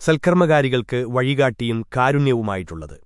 സൽക്കർമ്മകാരികൾക്ക് വഴികാട്ടിയും കാരുണ്യവുമായിട്ടുള്ളത്